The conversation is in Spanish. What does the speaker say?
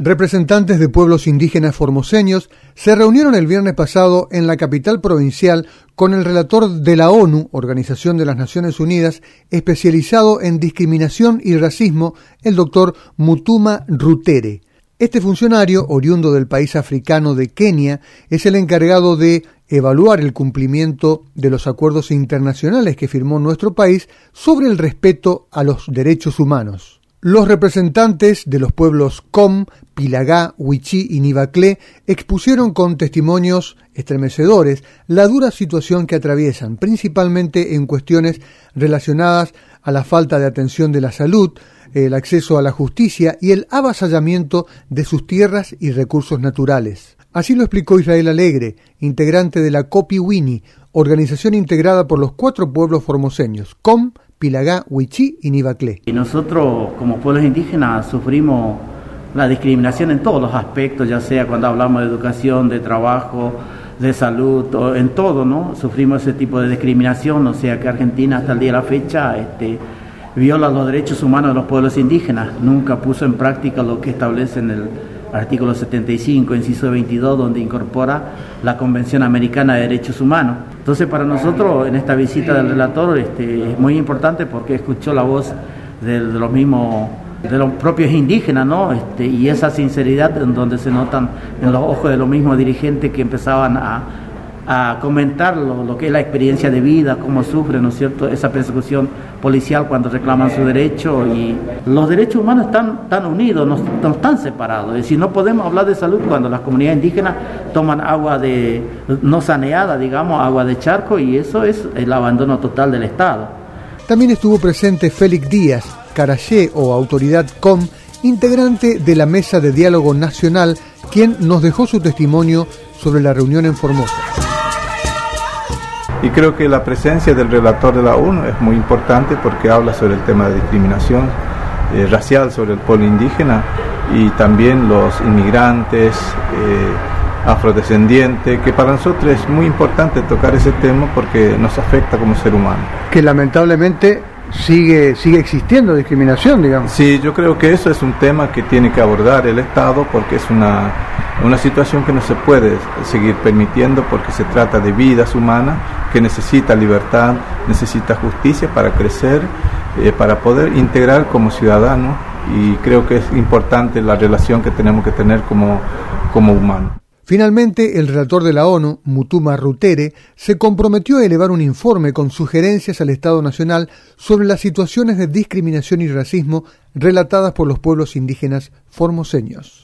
Representantes de pueblos indígenas formoseños se reunieron el viernes pasado en la capital provincial con el relator de la ONU, Organización de las Naciones Unidas, especializado en discriminación y racismo, el doctor Mutuma Rutere. Este funcionario, oriundo del país africano de Kenia, es el encargado de evaluar el cumplimiento de los acuerdos internacionales que firmó nuestro país sobre el respeto a los derechos humanos. Los representantes de los pueblos Com, Pilagá, Huichí y Nivaclé expusieron con testimonios estremecedores la dura situación que atraviesan, principalmente en cuestiones relacionadas a la falta de atención de la salud, el acceso a la justicia y el avasallamiento de sus tierras y recursos naturales. Así lo explicó Israel Alegre, integrante de la COPI Winnie, organización integrada por los cuatro pueblos formoseños, Com, Pilagá, Huichí y Nivaclé. Y nosotros como pueblos indígenas sufrimos la discriminación en todos los aspectos, ya sea cuando hablamos de educación, de trabajo, de salud, en todo, ¿no? Sufrimos ese tipo de discriminación, o sea que Argentina hasta el día de la fecha este, viola los derechos humanos de los pueblos indígenas, nunca puso en práctica lo que establece en el artículo 75, inciso 22, donde incorpora la Convención Americana de Derechos Humanos. Entonces, para nosotros, en esta visita del relator, este, es muy importante porque escuchó la voz de, los mismos de los propios indígenas, ¿no? Este, y esa sinceridad en donde se notan en los ojos de los mismos dirigentes que empezaban a, a comentar lo, que es la experiencia de vida, cómo sufren, ¿no es cierto?, esa persecución policial cuando reclaman su derecho y los derechos humanos están, están unidos, no, están separados. Es decir, no podemos hablar de salud cuando las comunidades indígenas toman agua de no saneada, digamos, agua de charco y eso es el abandono total del Estado. También estuvo presente Félix Díaz, Carayé o Autoridad COM, integrante de la Mesa de Diálogo Nacional, quien nos dejó su testimonio sobre la reunión en Formosa. Y creo que la presencia del relator de la ONU es muy importante porque habla sobre el tema de discriminación eh, racial sobre el pueblo indígena y también los inmigrantes eh, afrodescendientes, que para nosotros es muy importante tocar ese tema porque nos afecta como ser humano. Que lamentablemente sigue, sigue existiendo discriminación, digamos. Sí, yo creo que eso es un tema que tiene que abordar el Estado porque es una, una situación que no se puede seguir permitiendo porque se trata de vidas humanas que necesita libertad, necesita justicia para crecer, eh, para poder integrar como ciudadano y creo que es importante la relación que tenemos que tener como, como humanos. Finalmente, el relator de la ONU, Mutuma Rutere, se comprometió a elevar un informe con sugerencias al Estado Nacional sobre las situaciones de discriminación y racismo relatadas por los pueblos indígenas formoseños.